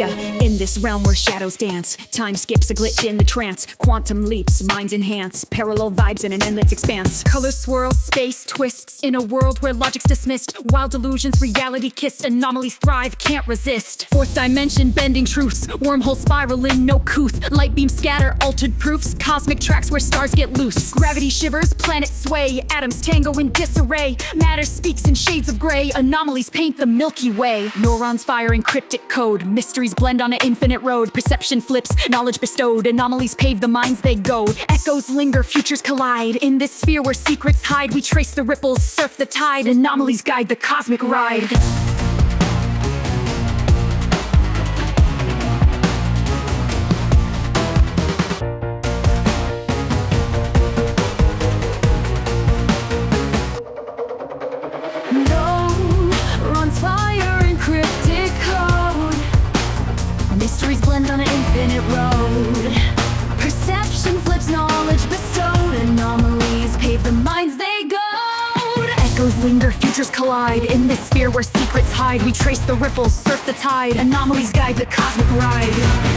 Yeah. In this realm where shadows dance, time skips a glitch in the trance. Quantum leaps, minds enhance, parallel vibes in an endless expanse. Colors swirl, space twists, in a world where logic's dismissed. Wild delusions, reality kissed, anomalies thrive, can't resist. Fourth dimension, bending truths, wormhole spiraling, no couth. Light beams scatter, altered proofs, cosmic tracks where stars get loose. Gravity shivers, planets sway, atoms tango in disarray. Matter speaks in shades of gray, anomalies paint the Milky Way. Neurons firing cryptic code, mysteries blend on infinite road. Perception flips, knowledge bestowed, anomalies pave the minds they go. Echoes linger, futures collide. In this sphere where secrets hide, we trace the ripples, surf the tide, anomalies guide the cosmic ride. Futures collide. In this sphere where secrets hide, we trace the ripples, surf the tide. Anomalies guide the cosmic ride.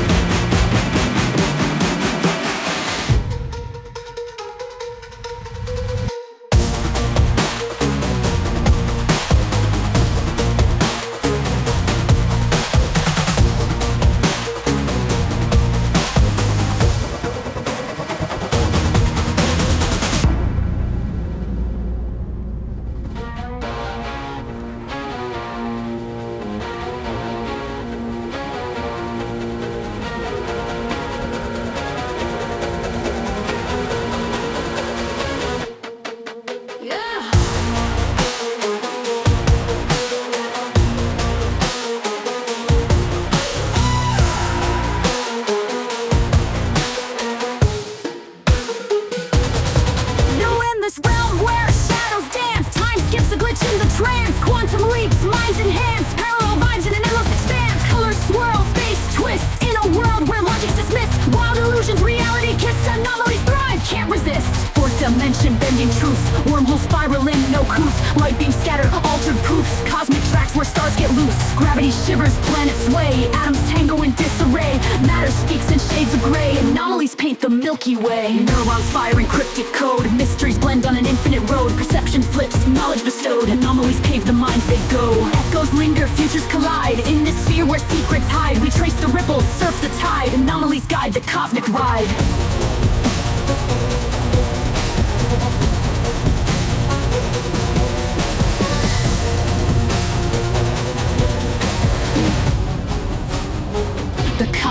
Anomalies thrive, can't resist. Fourth dimension, bending truths. Wormhole spiraling, no couth. Light beams scatter, altered proofs. Cosmic tracks where stars get loose. Gravity shivers, planets sway. Atoms tango in disarray. Matter speaks in shades of gray. Anomalies paint the Milky Way. Neurons firing cryptic code. Mysteries blend on an infinite road. Perception flips, knowledge bestowed. Anomalies pave the minds they go. Echoes linger, futures collide. In this sphere where secrets hide, we trace the ripples, surf the tide. Anomalies guide the cosmic ride.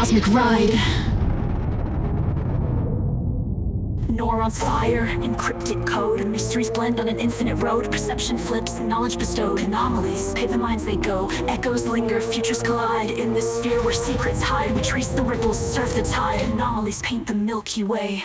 Cosmic ride. Neurons fire, encrypted code. Mysteries blend on an infinite road. Perception flips, knowledge bestowed. Anomalies pave the minds they go. Echoes linger, futures collide. In this sphere where secrets hide, we trace the ripples, surf the tide. Anomalies paint the Milky Way.